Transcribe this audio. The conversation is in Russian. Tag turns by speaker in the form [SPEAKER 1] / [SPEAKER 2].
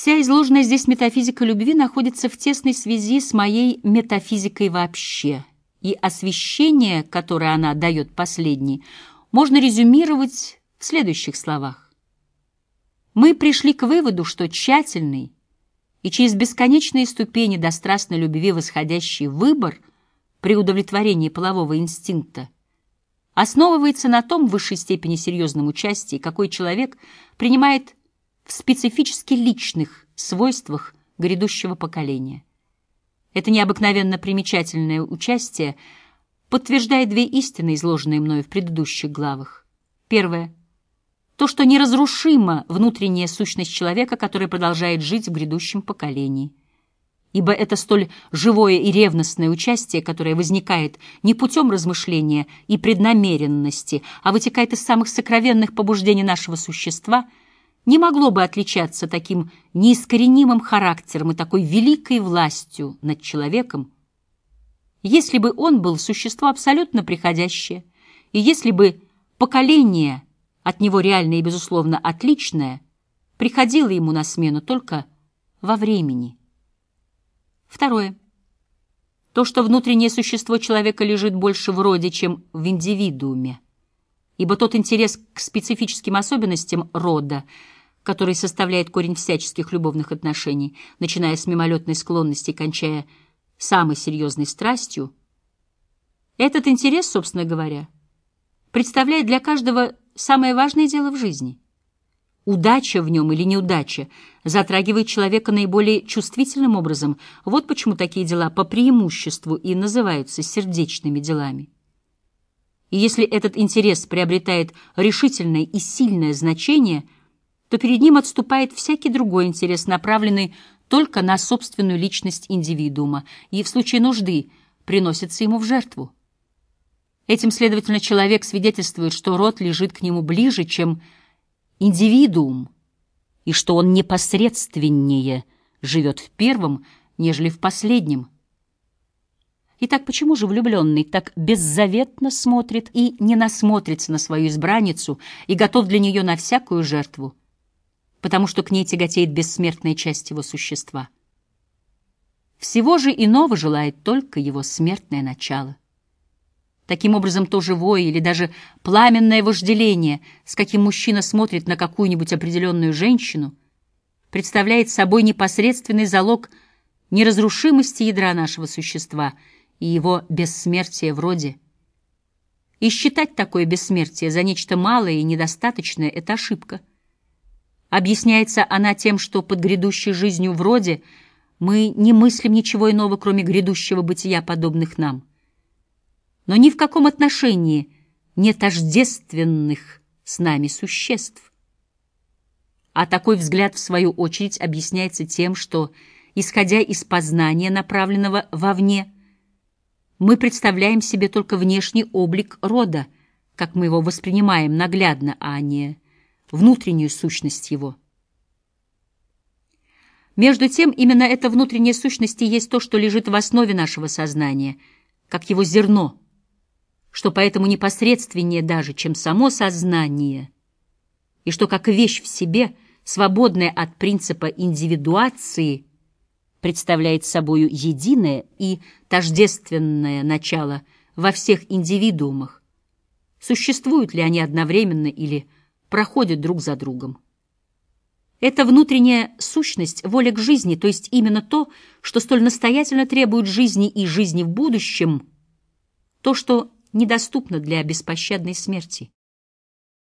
[SPEAKER 1] Вся изложенная здесь метафизика любви находится в тесной связи с моей метафизикой вообще, и освещение, которое она дает последней, можно резюмировать в следующих словах. Мы пришли к выводу, что тщательный и через бесконечные ступени до страстной любви восходящий выбор при удовлетворении полового инстинкта основывается на том в высшей степени серьезном участии, какой человек принимает в специфически личных свойствах грядущего поколения. Это необыкновенно примечательное участие подтверждает две истины, изложенные мною в предыдущих главах. Первое. То, что неразрушима внутренняя сущность человека, который продолжает жить в грядущем поколении. Ибо это столь живое и ревностное участие, которое возникает не путем размышления и преднамеренности, а вытекает из самых сокровенных побуждений нашего существа — не могло бы отличаться таким неискоренимым характером и такой великой властью над человеком, если бы он был существо абсолютно приходящее, и если бы поколение, от него реальное и, безусловно, отличное, приходило ему на смену только во времени. Второе. То, что внутреннее существо человека лежит больше в роде, чем в индивидууме ибо тот интерес к специфическим особенностям рода, который составляет корень всяческих любовных отношений, начиная с мимолетной склонности и кончая самой серьезной страстью, этот интерес, собственно говоря, представляет для каждого самое важное дело в жизни. Удача в нем или неудача затрагивает человека наиболее чувствительным образом. Вот почему такие дела по преимуществу и называются сердечными делами. И если этот интерес приобретает решительное и сильное значение, то перед ним отступает всякий другой интерес, направленный только на собственную личность индивидуума, и в случае нужды приносится ему в жертву. Этим, следовательно, человек свидетельствует, что род лежит к нему ближе, чем индивидуум, и что он непосредственнее живет в первом, нежели в последнем. Итак, почему же влюбленный так беззаветно смотрит и не насмотрится на свою избранницу и готов для нее на всякую жертву? Потому что к ней тяготеет бессмертная часть его существа. Всего же иного желает только его смертное начало. Таким образом, то живое или даже пламенное вожделение, с каким мужчина смотрит на какую-нибудь определенную женщину, представляет собой непосредственный залог неразрушимости ядра нашего существа — и его бессмертие вроде. И считать такое бессмертие за нечто малое и недостаточное — это ошибка. Объясняется она тем, что под грядущей жизнью вроде мы не мыслим ничего иного, кроме грядущего бытия, подобных нам. Но ни в каком отношении не тождественных с нами существ. А такой взгляд, в свою очередь, объясняется тем, что, исходя из познания, направленного вовне, мы представляем себе только внешний облик рода, как мы его воспринимаем наглядно, а не внутреннюю сущность его. Между тем, именно эта внутренняя сущность и есть то, что лежит в основе нашего сознания, как его зерно, что поэтому непосредственнее даже, чем само сознание, и что как вещь в себе, свободная от принципа индивидуации – представляет собою единое и тождественное начало во всех индивидуумах. Существуют ли они одновременно или проходят друг за другом? Это внутренняя сущность, воля к жизни, то есть именно то, что столь настоятельно требует жизни и жизни в будущем, то, что недоступно для беспощадной смерти.